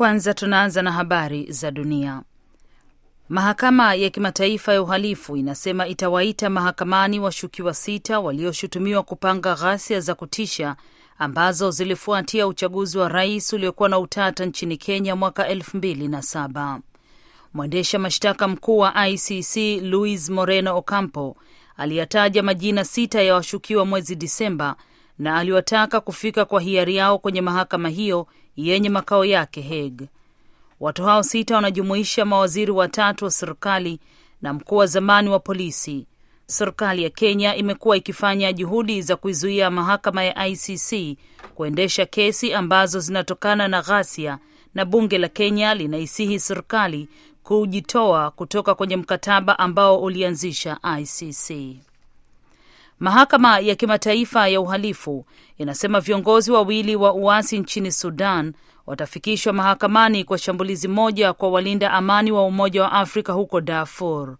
Kwanza tunaanza na habari za dunia. Mahakama ya Kimataifa ya Uhalifu inasema itawaita mahakamani washukiwa sita walioshutumiwa kupanga ghasia za kutisha ambazo zilifuatia uchaguzi wa rais uliokuwa na utata nchini Kenya mwaka elfu mbili na saba. Mwendesha mashtaka mkuu wa ICC Luis Moreno Ocampo aliyataja majina sita ya washukiwa mwezi Disemba na aliwataka kufika kwa hiari yao kwenye mahakama hiyo yenye makao yake Hague. Watu hao sita wanajumuisha mawaziri watatu wa serikali na mkuu wa zamani wa polisi. Serikali ya Kenya imekuwa ikifanya juhudi za kuizuia mahakama ya ICC kuendesha kesi ambazo zinatokana na ghasia, na bunge la Kenya linaisihi serikali kujitoa kutoka kwenye mkataba ambao ulianzisha ICC. Mahakama ya Kimataifa ya Uhalifu inasema viongozi wawili wa uasi nchini Sudan watafikishwa mahakamani kwa shambulizi moja kwa walinda amani wa Umoja wa Afrika huko Darfur.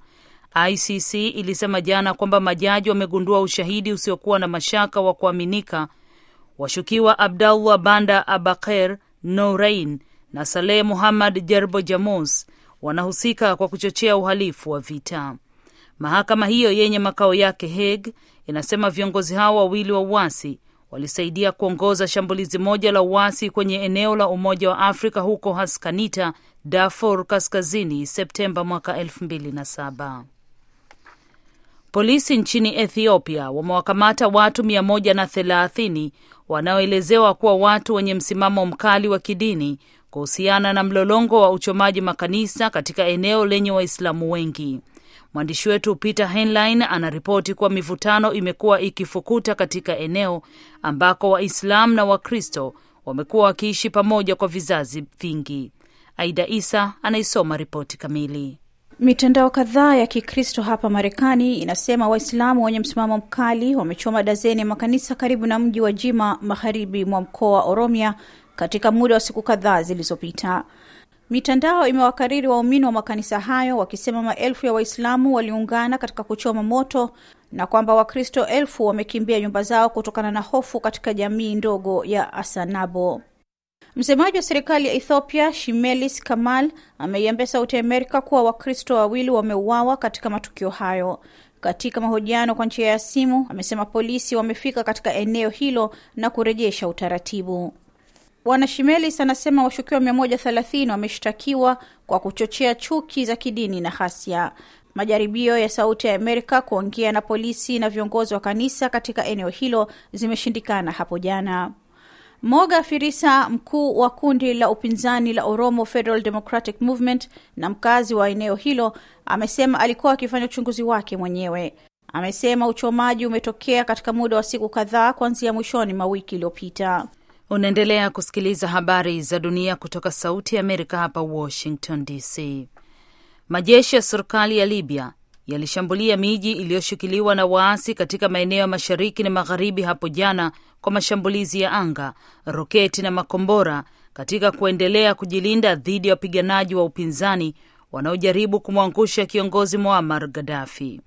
ICC ilisema jana kwamba majaji wamegundua ushahidi usiokuwa na mashaka wa kuaminika. Washukiwa Abdallah Banda Abaker Nourain na Saleh Muhammad Jerbo Jamus wanahusika kwa kuchochea uhalifu wa vita. Mahakama hiyo yenye makao yake Hague inasema viongozi hao wawili wa uasi walisaidia kuongoza shambulizi moja la uasi kwenye eneo la Umoja wa Afrika huko Haskanita, Darfur Kaskazini, Septemba mwaka elfu mbili na saba. Polisi nchini Ethiopia wamewakamata watu mia moja na thelathini wanaoelezewa kuwa watu wenye msimamo mkali wa kidini kuhusiana na mlolongo wa uchomaji makanisa katika eneo lenye Waislamu wengi. Mwandishi wetu Peter henlin anaripoti kuwa mivutano imekuwa ikifukuta katika eneo ambako Waislamu na Wakristo wamekuwa wakiishi pamoja kwa vizazi vingi. Aida Isa anaisoma ripoti kamili. Mitandao kadhaa ya Kikristo hapa Marekani inasema Waislamu wenye msimamo mkali wamechoma dazeni ya makanisa karibu na mji wa Jima, magharibi mwa mkoa wa Oromia katika muda wa siku kadhaa zilizopita. Mitandao imewakariri waumini wa makanisa hayo wakisema maelfu ya Waislamu waliungana katika kuchoma moto na kwamba Wakristo elfu wamekimbia nyumba zao kutokana na hofu katika jamii ndogo ya Asanabo. Msemaji wa serikali ya Ethiopia Shimelis Kamal ameiambia Sauti ya Amerika kuwa Wakristo wawili wameuawa katika matukio hayo. Katika mahojiano kwa njia ya simu, amesema polisi wamefika katika eneo hilo na kurejesha utaratibu. Bwana Shimelis anasema washukiwa mia moja thelathini wameshtakiwa kwa kuchochea chuki za kidini na ghasia. Majaribio ya Sauti ya Amerika kuongea na polisi na viongozi wa kanisa katika eneo hilo zimeshindikana hapo jana. Moga Firisa, mkuu wa kundi la upinzani la Oromo Federal Democratic Movement na mkazi wa eneo hilo, amesema alikuwa akifanya uchunguzi wake mwenyewe. Amesema uchomaji umetokea katika muda wa siku kadhaa kuanzia mwishoni mawiki iliyopita. Unaendelea kusikiliza habari za dunia kutoka Sauti ya Amerika hapa Washington DC. Majeshi ya serikali ya Libya yalishambulia miji iliyoshikiliwa na waasi katika maeneo ya mashariki na magharibi hapo jana kwa mashambulizi ya anga, roketi na makombora katika kuendelea kujilinda dhidi ya wapiganaji wa upinzani wanaojaribu kumwangusha kiongozi Muammar Gaddafi.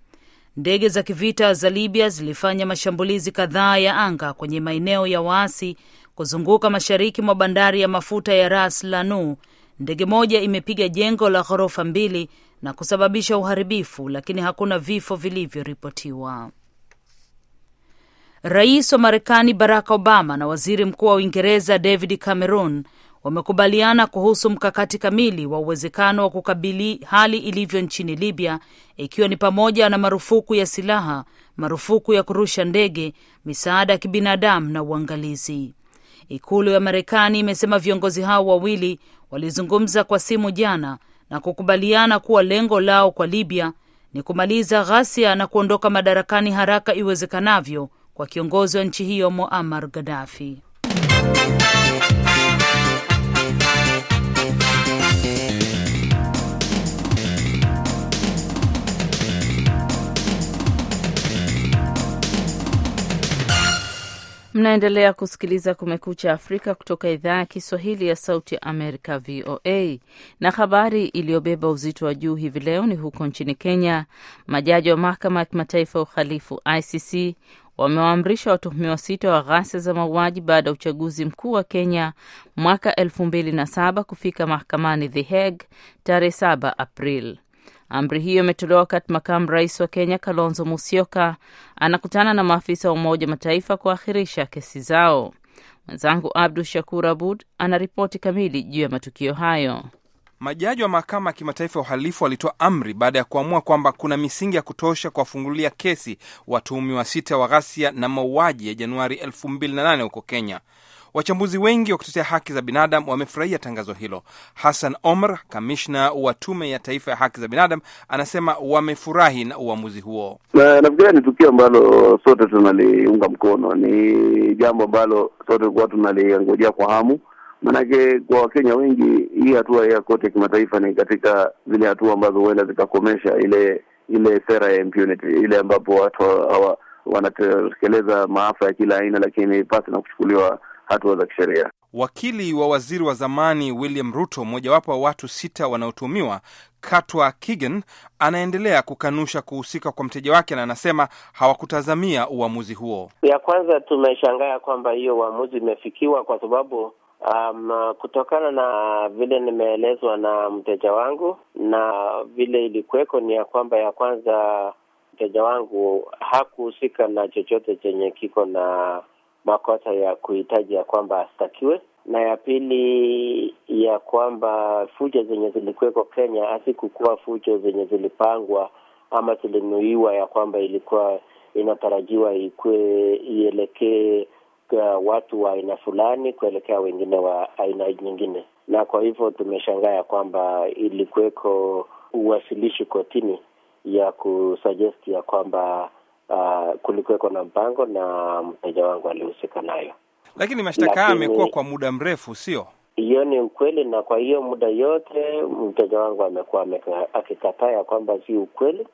Ndege za kivita za Libya zilifanya mashambulizi kadhaa ya anga kwenye maeneo ya waasi kuzunguka mashariki mwa bandari ya mafuta ya Ras Lanu. Ndege moja imepiga jengo la ghorofa mbili na kusababisha uharibifu, lakini hakuna vifo vilivyoripotiwa. Rais wa Marekani Barack Obama na waziri mkuu wa Uingereza David Cameron wamekubaliana kuhusu mkakati kamili wa uwezekano wa kukabili hali ilivyo nchini Libya, ikiwa ni pamoja na marufuku ya silaha, marufuku ya kurusha ndege, misaada ya kibinadamu na uangalizi. Ikulu ya Marekani imesema viongozi hao wawili walizungumza kwa simu jana na kukubaliana kuwa lengo lao kwa Libya ni kumaliza ghasia na kuondoka madarakani haraka iwezekanavyo kwa kiongozi wa nchi hiyo Muammar Gaddafi. Mnaendelea kusikiliza Kumekucha Afrika kutoka idhaa ya Kiswahili ya Sauti ya Amerika, VOA. Na habari iliyobeba uzito wa juu hivi leo ni huko nchini Kenya. Majaji wa Mahakama ya Kimataifa ya Uhalifu, ICC, wamewaamrisha watuhumiwa sita wa ghasia za mauaji baada ya uchaguzi mkuu wa Kenya mwaka elfu mbili na saba kufika mahakamani The Hague tarehe 7 April. Amri hiyo imetolewa wakati makamu rais wa Kenya Kalonzo Musyoka anakutana na maafisa wa Umoja Mataifa kuahirisha kesi zao. Mwenzangu Abdu Shakur Abud ana ripoti kamili juu ya matukio hayo. Majaji wa mahakama ya kimataifa ya uhalifu walitoa amri baada ya kuamua kwamba kuna misingi ya kutosha kuwafungulia kesi watuhumiwa sita wa ghasia na mauaji ya Januari 2008 huko Kenya. Wachambuzi wengi wa kutetea haki za binadamu wamefurahia tangazo hilo. Hassan Omar, kamishna wa tume ya taifa ya haki za binadamu, anasema wamefurahi na uamuzi huo. Na nafikiria ni tukio ambalo sote tunaliunga mkono, ni jambo ambalo sote tulikuwa tunaliangojea kwa hamu, maanake kwa Wakenya wengi hii hatua ya koti ya kimataifa ni katika zile hatua ambazo huenda zikakomesha ile ile sera ya impunity, ile ambapo watu hawa wanatekeleza maafa ya kila aina, lakini pasi na kuchukuliwa hatua za kisheria. Wakili wa waziri wa zamani William Ruto, mojawapo wa watu sita wanaotumiwa Katwa Kigen, anaendelea kukanusha kuhusika kwa mteja wake na anasema hawakutazamia uamuzi huo. Ya kwanza tumeshangaa kwamba hiyo uamuzi imefikiwa kwa sababu um, kutokana na vile nimeelezwa na mteja wangu na vile ilikuweko, ni ya kwamba ya kwanza mteja wangu hakuhusika na chochote chenye kiko na makosa ya kuhitaji ya kwamba astakiwe, na ya pili ya kwamba fujo zenye zilikuweko Kenya hazikukuwa fujo zenye zilipangwa ama zilinuiwa, ya kwamba ilikuwa inatarajiwa ikuwe ielekee watu wa aina fulani kuelekea wengine wa aina nyingine, na kwa hivyo tumeshangaa ya kwamba ilikuweko uwasilishi kotini ya kusuggest ya kwamba Uh, kulikuweko na mpango na mteja wangu alihusika nayo, lakini mashtaka haya amekuwa kwa muda mrefu, sio? Hiyo ni ukweli, na kwa hiyo muda yote mteja wangu amekuwa akikataa ya kwamba si ukweli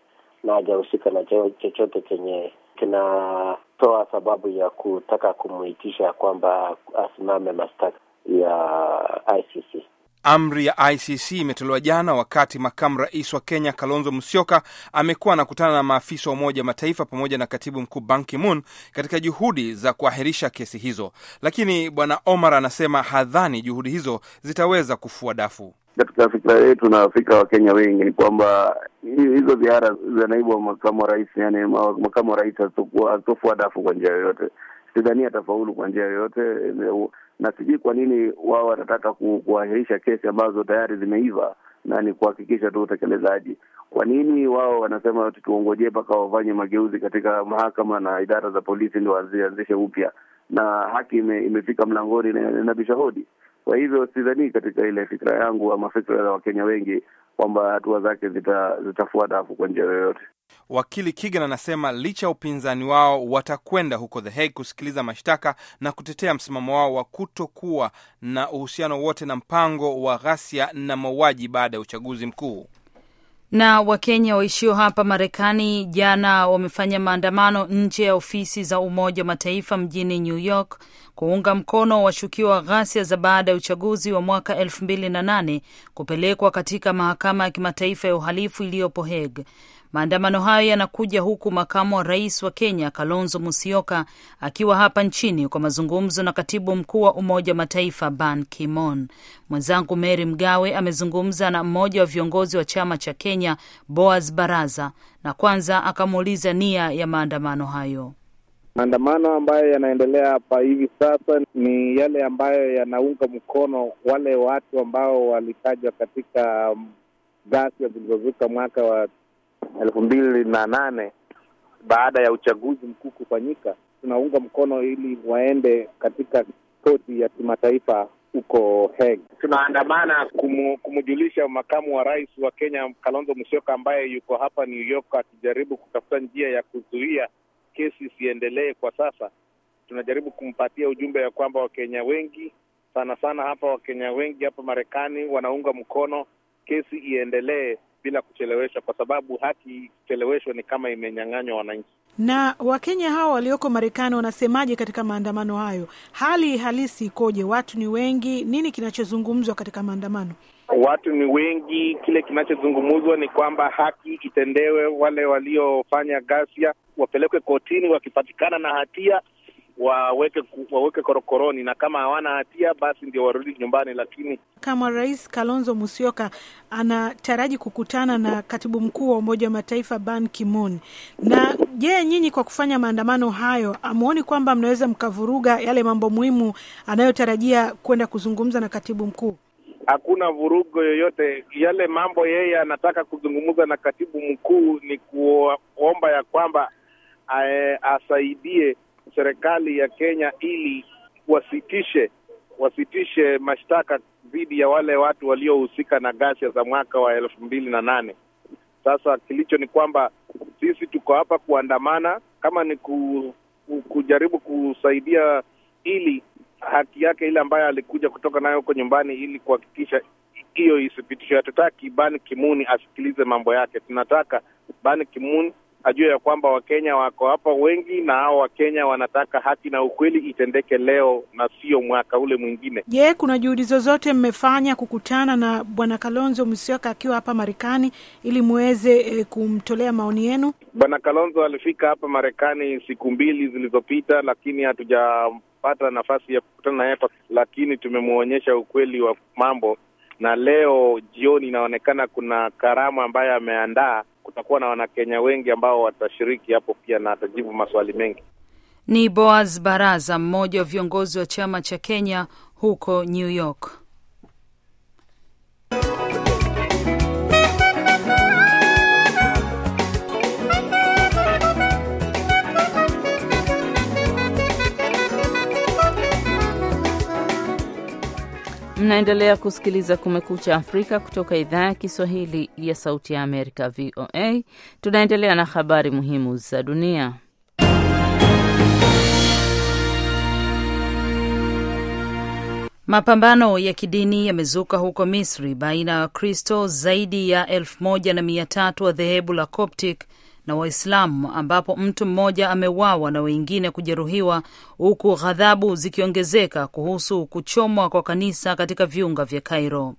na hajahusika na chochote chenye kinatoa sababu ya kutaka kumuitisha kwamba asimame mashtaka ya ICC. Amri ya ICC imetolewa jana wakati makamu rais wa Kenya Kalonzo Musyoka amekuwa anakutana na maafisa wa Umoja Mataifa pamoja na katibu mkuu Ban Ki-moon katika juhudi za kuahirisha kesi hizo, lakini bwana Omar anasema hadhani juhudi hizo zitaweza kufua dafu. Katika fikra yetu na fikira wa Kenya wengi ni kwamba hizo ziara za naibu wa makamu wa rais, yani makamu wa rais hazitofua dafu kwa njia yoyote. Sidhani atafaulu kwa njia yoyote na sijui kwa nini wao wanataka kuahirisha kesi ambazo tayari zimeiva na ni kuhakikisha tu utekelezaji. Kwa nini wao wanasema tuongojee mpaka wafanye mageuzi katika mahakama na idara za polisi ndio wazianzishe upya, na haki ime, imefika mlangoni na inabisha hodi. Kwa hivyo sidhani katika ile fikira yangu ama fikra za Wakenya wengi kwamba hatua zake zitafuata zita dafu kwa njia yoyote. Wakili Kigan anasema licha ya upinzani wao watakwenda huko The Hague kusikiliza mashtaka na kutetea msimamo wao wa kutokuwa na uhusiano wote na mpango wa ghasia na mauaji baada ya uchaguzi mkuu. Na Wakenya waishio hapa Marekani jana wamefanya maandamano nje ya ofisi za Umoja wa Mataifa mjini New York kuunga mkono washukiwa wa ghasia za baada ya uchaguzi wa mwaka elfu mbili na nane kupelekwa katika mahakama ya kimataifa ya uhalifu iliyopo Hague. Maandamano hayo yanakuja huku makamu wa rais wa Kenya Kalonzo Musyoka akiwa hapa nchini kwa mazungumzo na katibu mkuu wa Umoja wa Mataifa Ban Ki-moon. Mwenzangu Mary Mgawe amezungumza na mmoja wa viongozi wa chama cha Kenya Boaz Baraza, na kwanza akamuuliza nia ya maandamano hayo. Maandamano ambayo yanaendelea hapa hivi sasa ni yale ambayo yanaunga mkono wale watu ambao walitajwa katika ghasia zilizozuka mwaka wa elfu mbili na nane baada ya uchaguzi mkuu kufanyika. Tunaunga mkono ili waende katika koti ya kimataifa huko Hague. Tunaandamana kumu, kumjulisha makamu wa rais wa Kenya Kalonzo Musyoka ambaye yuko hapa New York akijaribu kutafuta njia ya kuzuia kesi isiendelee. Kwa sasa tunajaribu kumpatia ujumbe ya kwamba Wakenya wengi sana sana hapa, Wakenya wengi hapa Marekani wanaunga mkono kesi iendelee bila kucheleweshwa, kwa sababu haki ikicheleweshwa ni kama imenyang'anywa wananchi. Na Wakenya hawa walioko Marekani wanasemaje katika maandamano hayo? Hali halisi ikoje? Watu ni wengi? Nini kinachozungumzwa katika maandamano? watu ni wengi. Kile kinachozungumzwa ni kwamba haki itendewe, wale waliofanya ghasia wapelekwe kotini, wakipatikana na hatia waweke waweke korokoroni, na kama hawana hatia basi ndio warudi nyumbani. Lakini kama Rais Kalonzo Musyoka anataraji kukutana na katibu mkuu wa Umoja wa Mataifa Ban Ki-moon, na je, nyinyi kwa kufanya maandamano hayo amuoni kwamba mnaweza mkavuruga yale mambo muhimu anayotarajia kwenda kuzungumza na katibu mkuu? Hakuna vurugo yoyote. Yale mambo yeye anataka kuzungumza na katibu mkuu ni kuomba ya kwamba asaidie serikali ya Kenya ili wasitishe wasitishe mashtaka dhidi ya wale watu waliohusika na ghasia za mwaka wa elfu mbili na nane. Sasa kilicho ni kwamba sisi tuko hapa kuandamana, kama ni ku, ku, kujaribu kusaidia ili haki yake ile ambayo alikuja kutoka nayo huko nyumbani, ili kuhakikisha hiyo isipitishwe. Hatutaki Ban Ki-moon asikilize mambo yake, tunataka Ban Ki-moon ajue ya kwamba Wakenya wako hapa wengi, na hao Wakenya wanataka haki na ukweli itendeke leo na sio mwaka ule mwingine. Je, kuna juhudi zozote mmefanya kukutana na bwana Kalonzo Musyoka akiwa hapa Marekani ili muweze e, kumtolea maoni yenu? Bwana Kalonzo alifika hapa Marekani siku mbili zilizopita, lakini hatujapata nafasi ya kukutana naye, lakini tumemwonyesha ukweli wa mambo, na leo jioni inaonekana kuna karamu ambayo ameandaa kutakuwa na Wanakenya wengi ambao watashiriki hapo pia na atajibu maswali mengi. Ni Boaz Baraza, mmoja wa viongozi wa chama cha Kenya huko New York. Mnaendelea kusikiliza Kumekucha Afrika kutoka idhaa ya Kiswahili ya Sauti ya Amerika, VOA. Tunaendelea na habari muhimu za dunia. Mapambano ya kidini yamezuka huko Misri baina ya Wakristo zaidi ya elfu moja na mia tatu wa dhehebu la Coptic na Waislamu ambapo mtu mmoja ameuawa na wengine kujeruhiwa huku ghadhabu zikiongezeka kuhusu kuchomwa kwa kanisa katika viunga vya Cairo.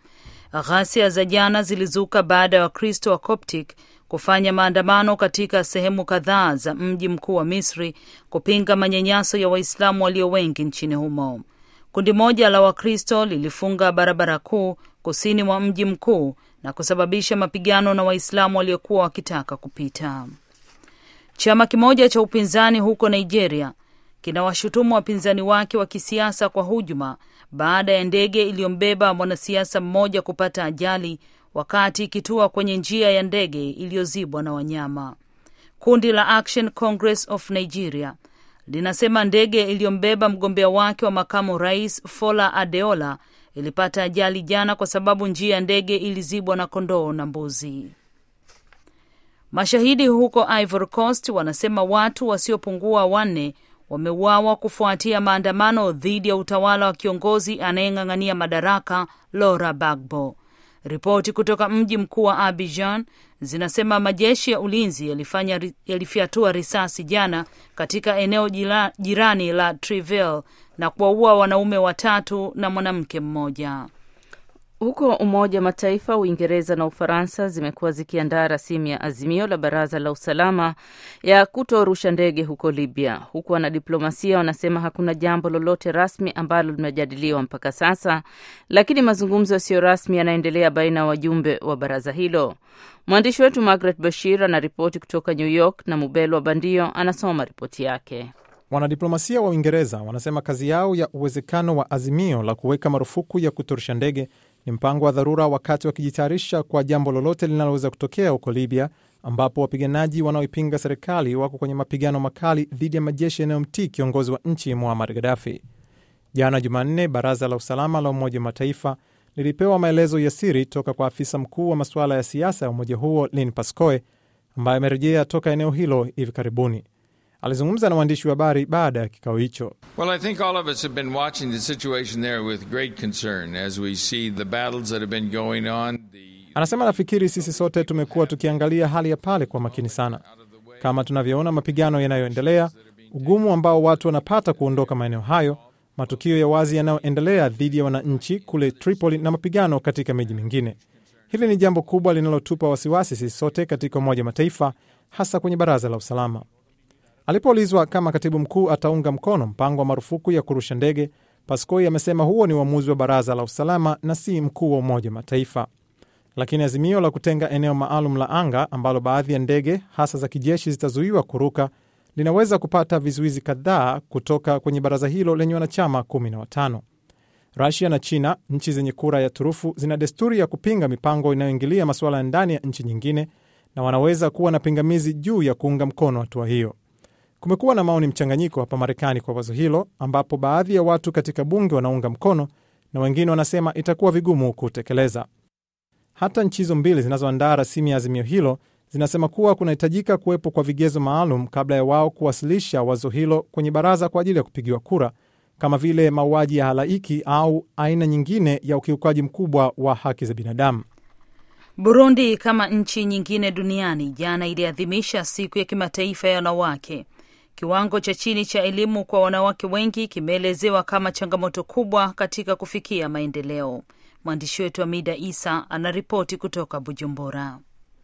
Ghasia za jana zilizuka baada ya Wakristo wa Coptic kufanya maandamano katika sehemu kadhaa za mji mkuu wa Misri kupinga manyanyaso ya Waislamu walio wengi nchini humo. Kundi moja la Wakristo lilifunga barabara kuu kusini mwa mji mkuu na kusababisha mapigano na Waislamu waliokuwa wakitaka kupita. Chama kimoja cha upinzani huko Nigeria kinawashutumu wapinzani wake wa kisiasa kwa hujuma baada ya ndege iliyombeba mwanasiasa mmoja kupata ajali wakati ikitua kwenye njia ya ndege iliyozibwa na wanyama. Kundi la Action Congress of Nigeria linasema ndege iliyombeba mgombea wake wa makamu rais Fola Adeola ilipata ajali jana kwa sababu njia ya ndege ilizibwa na kondoo na mbuzi. Mashahidi huko Ivory Coast wanasema watu wasiopungua wanne wameuawa kufuatia maandamano dhidi ya utawala wa kiongozi anayeng'ang'ania madaraka Laurent bagbo Ripoti kutoka mji mkuu wa Abidjan zinasema majeshi ya ulinzi yalifanya yalifyatua risasi jana katika eneo jirani la Trivelle na kuwaua wanaume watatu na mwanamke mmoja. Huko Umoja wa Mataifa, Uingereza na Ufaransa zimekuwa zikiandaa rasimu ya azimio la Baraza la Usalama ya kutorusha ndege huko Libya, huku wanadiplomasia wanasema hakuna jambo lolote rasmi ambalo limejadiliwa mpaka sasa, lakini mazungumzo yasiyo rasmi yanaendelea baina ya wajumbe wa baraza hilo. Mwandishi wetu Margaret Bashir anaripoti kutoka New York na Mubelo wa Bandio anasoma ripoti yake. Wanadiplomasia wa Uingereza wanasema kazi yao ya uwezekano wa azimio la kuweka marufuku ya kutorusha ndege ni mpango wa dharura wakati wakijitayarisha kwa jambo lolote linaloweza kutokea huko Libya, ambapo wapiganaji wanaoipinga serikali wako kwenye mapigano makali dhidi ya majeshi yanayomtii kiongozi wa nchi Muammar Gaddafi. Jana Jumanne, baraza la usalama la Umoja wa Mataifa lilipewa maelezo ya siri toka kwa afisa mkuu wa masuala ya siasa ya umoja huo Lin Pascoe, ambaye amerejea toka eneo hilo hivi karibuni. Alizungumza na waandishi wa habari baada ya kikao hicho. Well, I think all of us have been watching the situation there with great concern as we see the battles that have been going on. The... Anasema nafikiri sisi sote tumekuwa tukiangalia hali ya pale kwa makini sana, kama tunavyoona mapigano yanayoendelea, ugumu ambao watu wanapata kuondoka maeneo hayo, matukio ya wazi yanayoendelea dhidi ya wananchi kule Tripoli na mapigano katika miji mingine. Hili ni jambo kubwa linalotupa wasiwasi sisi sote katika Umoja Mataifa, hasa kwenye Baraza la Usalama. Alipoulizwa kama katibu mkuu ataunga mkono mpango wa marufuku ya kurusha ndege, Paskoi amesema huo ni uamuzi wa Baraza la Usalama na si mkuu wa Umoja Mataifa. Lakini azimio la kutenga eneo maalum la anga ambalo baadhi ya ndege hasa za kijeshi zitazuiwa kuruka linaweza kupata vizuizi kadhaa kutoka kwenye baraza hilo lenye wanachama kumi na watano. Rusia na China, nchi zenye kura ya turufu, zina desturi ya kupinga mipango inayoingilia masuala ya ndani ya nchi nyingine, na wanaweza kuwa na pingamizi juu ya kuunga mkono hatua hiyo. Kumekuwa na maoni mchanganyiko hapa Marekani kwa wazo hilo, ambapo baadhi ya watu katika bunge wanaunga mkono na wengine wanasema itakuwa vigumu kutekeleza. Hata nchi hizo mbili zinazoandaa rasimu ya azimio hilo zinasema kuwa kunahitajika kuwepo kwa vigezo maalum kabla ya wao kuwasilisha wazo hilo kwenye baraza kwa ajili ya kupigiwa kura, kama vile mauaji ya halaiki au aina nyingine ya ukiukaji mkubwa wa haki za binadamu. Burundi kama nchi nyingine duniani jana iliadhimisha siku ya kimataifa ya wanawake. Kiwango cha chini cha elimu kwa wanawake wengi kimeelezewa kama changamoto kubwa katika kufikia maendeleo. Mwandishi wetu Amida Isa anaripoti kutoka Bujumbura.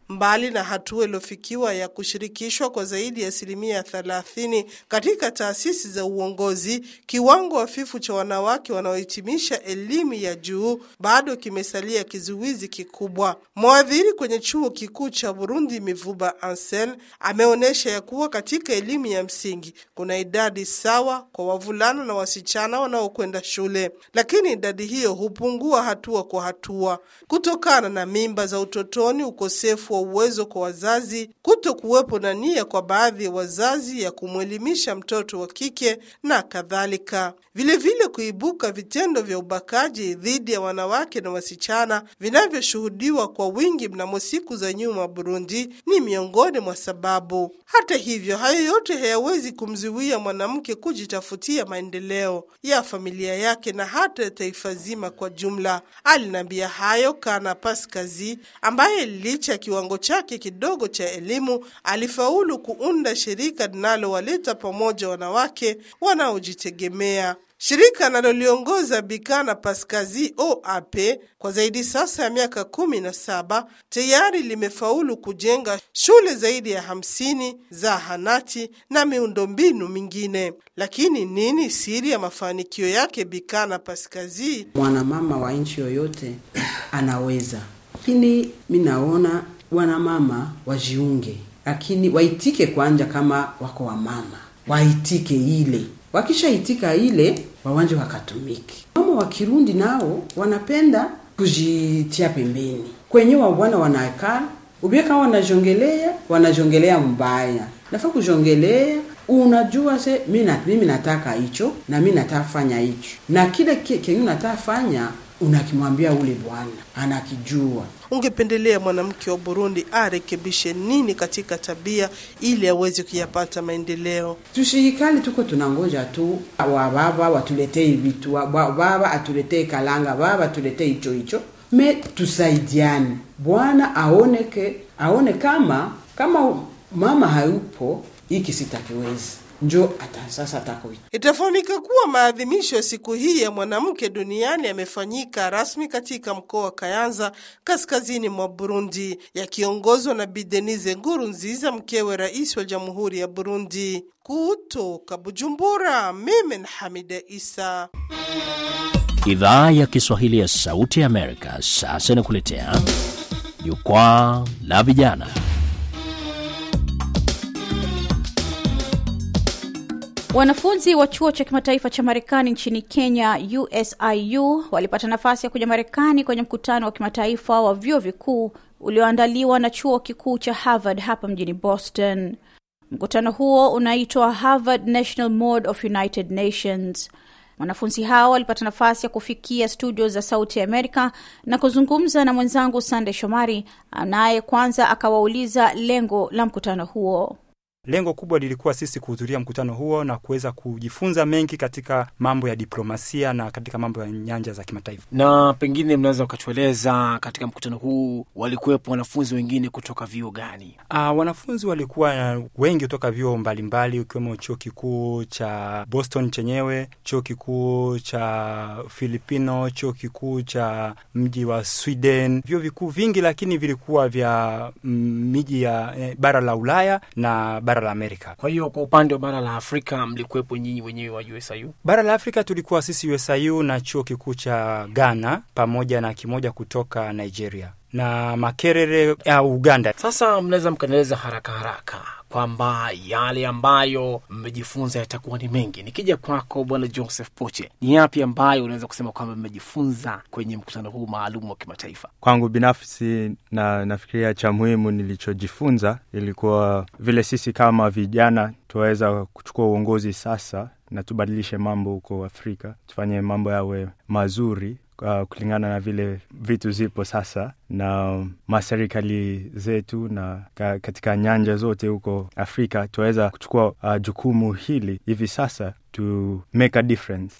Mbali na hatua iliyofikiwa ya kushirikishwa kwa zaidi ya asilimia thelathini katika taasisi za uongozi, kiwango hafifu cha wanawake wanaohitimisha elimu ya juu bado kimesalia kizuizi kikubwa. Mwadhiri kwenye chuo kikuu cha Burundi Mivuba Ansel ameonyesha ya kuwa katika elimu ya msingi kuna idadi sawa kwa wavulana na wasichana wanaokwenda shule, lakini idadi hiyo hupungua hatua kwa hatua kutokana na mimba za utotoni, ukosefu wa uwezo kwa wazazi, kuto kuwepo na nia kwa baadhi ya wazazi ya kumwelimisha mtoto wa kike na kadhalika. Vilevile kuibuka vitendo vya ubakaji dhidi ya wanawake na wasichana vinavyoshuhudiwa kwa wingi mnamo siku za nyuma Burundi ni miongoni mwa sababu. Hata hivyo, hayo yote hayawezi kumzuia mwanamke kujitafutia maendeleo ya familia yake na hata ya taifa zima kwa jumla. Alinambia hayo Kana Paskazi ambaye licha ya chake kidogo cha elimu alifaulu kuunda shirika linalowaleta pamoja wanawake wanaojitegemea. Shirika analoliongoza Bikana Paskazi OAP kwa zaidi sasa ya miaka kumi na saba tayari limefaulu kujenga shule zaidi ya hamsini za hanati na miundombinu mingine. Lakini nini siri ya mafanikio yake Bikana Paskazi? Mwanamama wa nchi yoyote anaweza, lakini mi naona wanamama wajiunge, lakini waitike kwanja kama wako wamama, waitike ile. Wakishaitika ile wawanje wakatumiki. Mama wa Kirundi nao wanapenda kujitia pembeni. Kwenye wabwana wanakaa ubie kama wanajongelea wanajongelea mbaya, nafaa kujongelea unajua se mimi nataka hicho na mi natafanya hicho. Na kile kenye nataka fanya unakimwambia ule bwana anakijua. Ungependelea mwanamke wa Burundi arekebishe nini katika tabia ili aweze kuyapata maendeleo? Tushirikali tuko tunangoja tu. Wa baba watuletee vitu, wa baba atuletee kalanga, baba atuletee hicho hicho, me tusaidiane, bwana aoneke, aone kama kama mama hayupo, hiki sitakiwezi njo ata sasa atakuita. Itafahamika kuwa maadhimisho ya siku hii ya mwanamke duniani yamefanyika rasmi katika mkoa wa Kayanza kaskazini mwa Burundi, yakiongozwa na Bi Denise Nkurunziza, mkewe rais wa jamhuri ya Burundi. Kutoka Bujumbura, mimi na Hamida Isa. Idhaa ya Kiswahili ya Sauti ya Amerika sasa inakuletea jukwaa la vijana. Wanafunzi wa chuo cha kimataifa cha Marekani nchini Kenya, USIU, walipata nafasi ya kuja Marekani kwenye mkutano wa kimataifa wa vyuo vikuu ulioandaliwa na chuo kikuu cha Harvard hapa mjini Boston. Mkutano huo unaitwa Harvard National Mode of United Nations. Wanafunzi hao walipata nafasi ya kufikia studio za Sauti ya Amerika na kuzungumza na mwenzangu Sande Shomari, anaye kwanza akawauliza lengo la mkutano huo. Lengo kubwa lilikuwa sisi kuhudhuria mkutano huo na kuweza kujifunza mengi katika mambo ya diplomasia na katika mambo ya nyanja za kimataifa. Na pengine mnaweza ukatueleza katika mkutano huu walikuwepo wanafunzi wengine kutoka vyuo gani? Uh, wanafunzi walikuwa wengi kutoka vyuo mbalimbali ukiwemo chuo kikuu cha Boston chenyewe, chuo kikuu cha Filipino, chuo kikuu cha mji wa Sweden, vyuo vikuu vingi, lakini vilikuwa vya miji ya eh, bara la Ulaya na bara la Amerika. Kwa hiyo kwa upande wa bara la Afrika mlikuwepo nyinyi wenyewe wa USIU? Bara la Afrika tulikuwa sisi USIU na chuo kikuu cha Ghana pamoja na kimoja kutoka Nigeria na Makerere ya Uganda. Sasa mnaweza mkanieleza haraka haraka kwamba yale ambayo mmejifunza yatakuwa ni mengi. Nikija kwako Bwana Joseph Poche, ni yapi ambayo unaweza kusema kwamba mmejifunza kwenye mkutano huu maalum wa kimataifa? Kwangu binafsi na nafikiria cha muhimu nilichojifunza ilikuwa vile sisi kama vijana tuweza kuchukua uongozi sasa na tubadilishe mambo huko Afrika, tufanye mambo yawe mazuri uh, kulingana na vile vitu zipo sasa na maserikali zetu na ka, katika nyanja zote huko Afrika tunaweza kuchukua uh, jukumu hili hivi sasa to make a difference.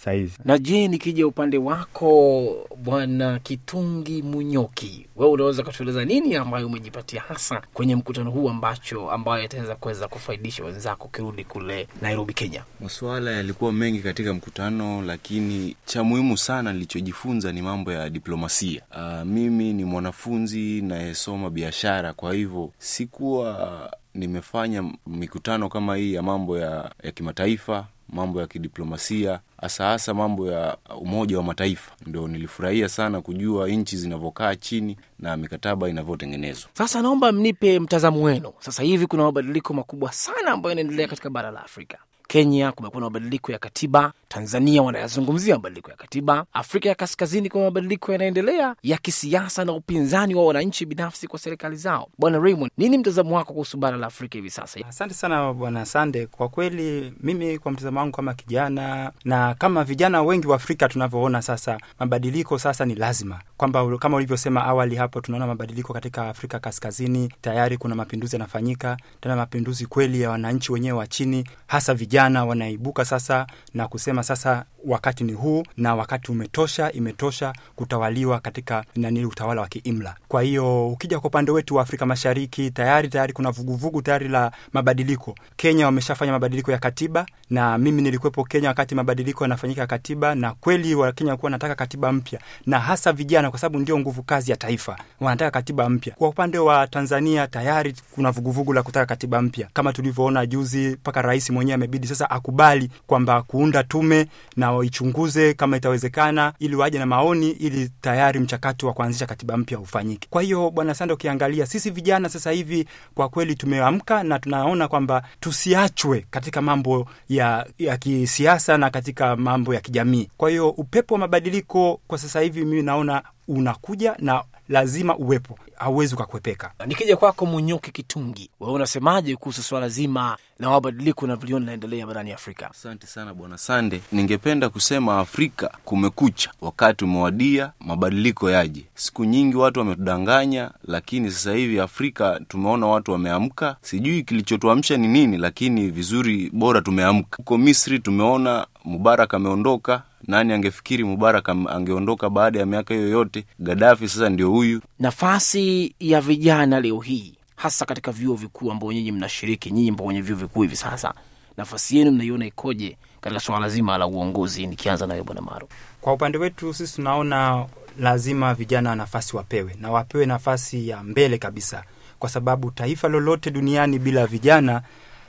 Na je, nikija upande wako Bwana Kitungi Munyoki, wewe unaweza kutueleza nini ambayo umejipatia hasa kwenye mkutano huu ambacho ambayo yataweza kuweza kufaidisha wenzako ukirudi kule Nairobi, Kenya? Masuala yalikuwa mengi katika mkutano, lakini cha muhimu sana nilichojifunza ni mambo ya diplomasia. Uh, mimi ni mwanafunzi nayesoma biashara, kwa hivyo sikuwa nimefanya mikutano kama hii ya mambo ya, ya kimataifa mambo ya kidiplomasia hasa hasa mambo ya Umoja wa Mataifa. Ndo nilifurahia sana kujua nchi zinavyokaa chini na mikataba inavyotengenezwa. Sasa naomba mnipe mtazamo wenu. Sasa hivi kuna mabadiliko makubwa sana ambayo yanaendelea katika bara la Afrika. Kenya kumekuwa na mabadiliko ya katiba, Tanzania wanayazungumzia mabadiliko ya katiba, Afrika ya Kaskazini kuna mabadiliko yanaendelea ya kisiasa na upinzani wa wananchi binafsi kwa serikali zao. Bwana Raymond, nini mtazamo wako kuhusu bara la Afrika hivi sasa? Asante sana bwana Sande. Kwa kweli, mimi kwa mtazamo wangu kama kijana na kama vijana wengi wa Afrika tunavyoona sasa, mabadiliko sasa ni lazima, kwamba kama ulivyosema awali hapo, tunaona mabadiliko katika Afrika Kaskazini, tayari kuna mapinduzi yanafanyika, tena mapinduzi kweli ya wananchi wenyewe wa chini, hasa vijana wanaibuka sasa na kusema sasa wakati ni huu na wakati umetosha, imetosha kutawaliwa katika nani, utawala wa kiimla. Kwa hiyo ukija kwa upande wetu wa Afrika Mashariki, tayari tayari kuna vuguvugu tayari la mabadiliko. Kenya wameshafanya mabadiliko ya katiba, na mimi nilikuwepo Kenya wakati mabadiliko yanafanyika ya katiba, na kweli Wakenya walikuwa wanataka katiba mpya, na hasa vijana, kwa sababu ndio nguvu kazi ya taifa, wanataka katiba mpya. Kwa upande wa Tanzania tayari kuna vuguvugu la kutaka katiba mpya, kama tulivyoona juzi, mpaka rais mwenyewe amebidi sasa akubali kwamba kuunda tume na waichunguze kama itawezekana, ili waje na maoni, ili tayari mchakato wa kuanzisha katiba mpya ufanyike. Kwa hiyo bwana Sanda, ukiangalia sisi vijana sasa hivi kwa kweli tumeamka na tunaona kwamba tusiachwe katika mambo ya, ya kisiasa na katika mambo ya kijamii. Kwa hiyo upepo wa mabadiliko kwa sasa hivi mimi naona unakuja na lazima uwepo, hauwezi ukakwepeka. Nikija kwako Munyoki Kitungi, wewe unasemaje kuhusu swala zima la mabadiliko na viliona linaendelea barani Afrika? Asante sana bwana Sande. Ningependa kusema Afrika kumekucha, wakati umewadia, mabadiliko yaje. Siku nyingi watu wametudanganya, lakini sasa hivi Afrika tumeona watu wameamka. Sijui kilichotuamsha ni nini, lakini vizuri, bora tumeamka. Huko Misri tumeona Mubarak ameondoka. Nani angefikiri Mubarak angeondoka baada ya miaka hiyo yote? Gadafi sasa ndio huyu. Nafasi ya vijana leo hii, hasa katika vyuo vikuu ambao nyinyi mnashiriki, nyinyi mbao kwenye vyuo vikuu hivi sasa, nafasi yenu mnaiona ikoje katika swala zima la uongozi? Nikianza nayo bwana Maro. Kwa upande wetu sisi tunaona lazima vijana nafasi wapewe na wapewe nafasi ya mbele kabisa, kwa sababu taifa lolote duniani bila vijana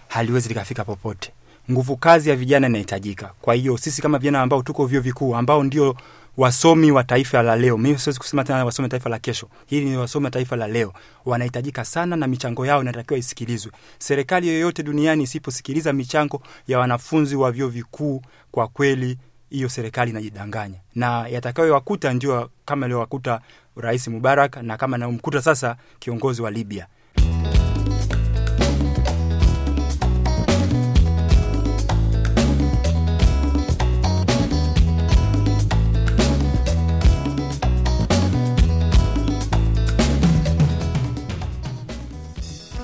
haliwezi likafika popote nguvu kazi ya vijana inahitajika. Kwa hiyo sisi kama vijana ambao tuko vyuo vikuu ambao ndio wasomi wa taifa la leo, mimi siwezi kusema tena wasomi wa taifa la kesho, hili ni wasomi wa taifa la leo, wanahitajika sana na michango yao inatakiwa isikilizwe. Serikali yoyote duniani isiposikiliza michango ya wanafunzi wa vyo vikuu, kwa kweli hiyo serikali inajidanganya, na yatakayowakuta ndio kama aliyowakuta Rais Mubarak na kama naumkuta sasa kiongozi wa Libya.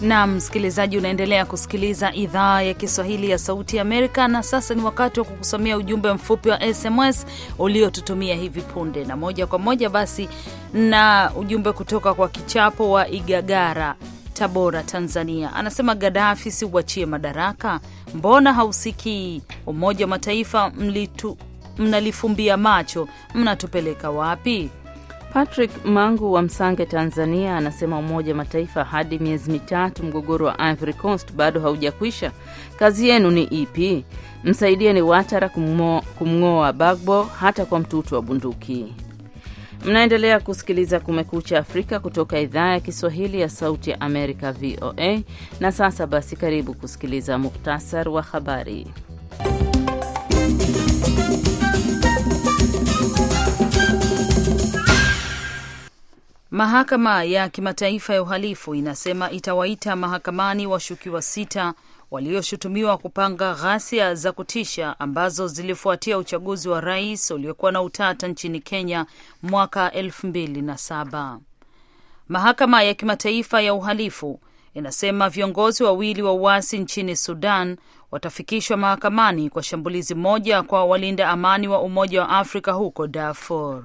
Naam, msikilizaji, unaendelea kusikiliza idhaa ya Kiswahili ya Sauti ya Amerika, na sasa ni wakati wa kukusomea ujumbe mfupi wa SMS uliotutumia hivi punde, na moja kwa moja basi na ujumbe kutoka kwa Kichapo wa Igagara, Tabora, Tanzania. Anasema Gaddafi, si uachie madaraka, mbona hausikii? Umoja wa Mataifa mlitu, mnalifumbia macho, mnatupeleka wapi? Patrick Mangu wa Msange, Tanzania, anasema Umoja wa Mataifa, hadi miezi mitatu mgogoro wa Ivory Coast bado haujakwisha. Kazi yenu ni ipi? Msaidieni Watara kumng'oa Bagbo hata kwa mtutu wa bunduki. Mnaendelea kusikiliza Kumekucha Afrika kutoka idhaa ya Kiswahili ya Sauti ya Amerika, VOA. Na sasa basi, karibu kusikiliza muktasar wa habari. Mahakama ya Kimataifa ya Uhalifu inasema itawaita mahakamani washukiwa sita walioshutumiwa kupanga ghasia za kutisha ambazo zilifuatia uchaguzi wa rais uliokuwa na utata nchini Kenya mwaka elfu mbili na saba. Mahakama ya Kimataifa ya Uhalifu inasema viongozi wawili wa uasi nchini Sudan watafikishwa mahakamani kwa shambulizi moja kwa walinda amani wa Umoja wa Afrika huko Darfur.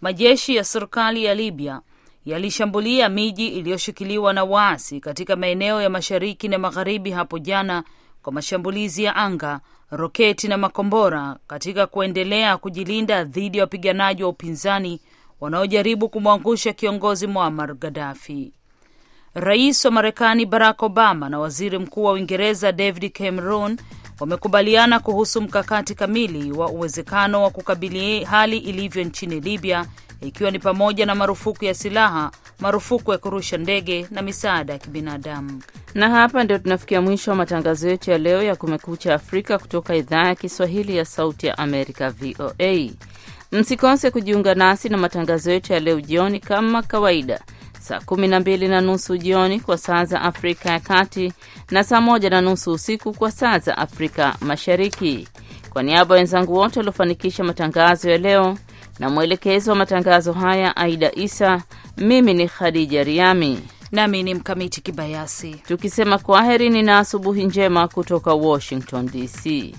Majeshi ya serikali ya Libya yalishambulia miji iliyoshikiliwa na waasi katika maeneo ya mashariki na magharibi hapo jana kwa mashambulizi ya anga, roketi na makombora katika kuendelea kujilinda dhidi ya wapiganaji wa upinzani wanaojaribu kumwangusha kiongozi Muammar Gaddafi. Rais wa Marekani Barack Obama na waziri mkuu wa Uingereza David Cameron wamekubaliana kuhusu mkakati kamili wa uwezekano wa kukabili hali ilivyo nchini Libya, ikiwa ni pamoja na marufuku ya silaha, marufuku ya kurusha ndege na misaada ya kibinadamu. Na hapa ndio tunafikia mwisho wa matangazo yetu ya leo ya Kumekucha Afrika kutoka idhaa ya Kiswahili ya Sauti ya Amerika, VOA. Msikose kujiunga nasi na matangazo yetu ya leo jioni kama kawaida saa kumi na mbili na nusu jioni kwa saa za Afrika ya Kati na saa moja na nusu usiku kwa saa za Afrika Mashariki. Kwa niaba ya wenzangu wote waliofanikisha matangazo ya leo na mwelekezo wa matangazo haya Aida Isa, mimi ni Khadija Riami nami ni Mkamiti Kibayasi, tukisema kwaherini na asubuhi njema kutoka Washington DC.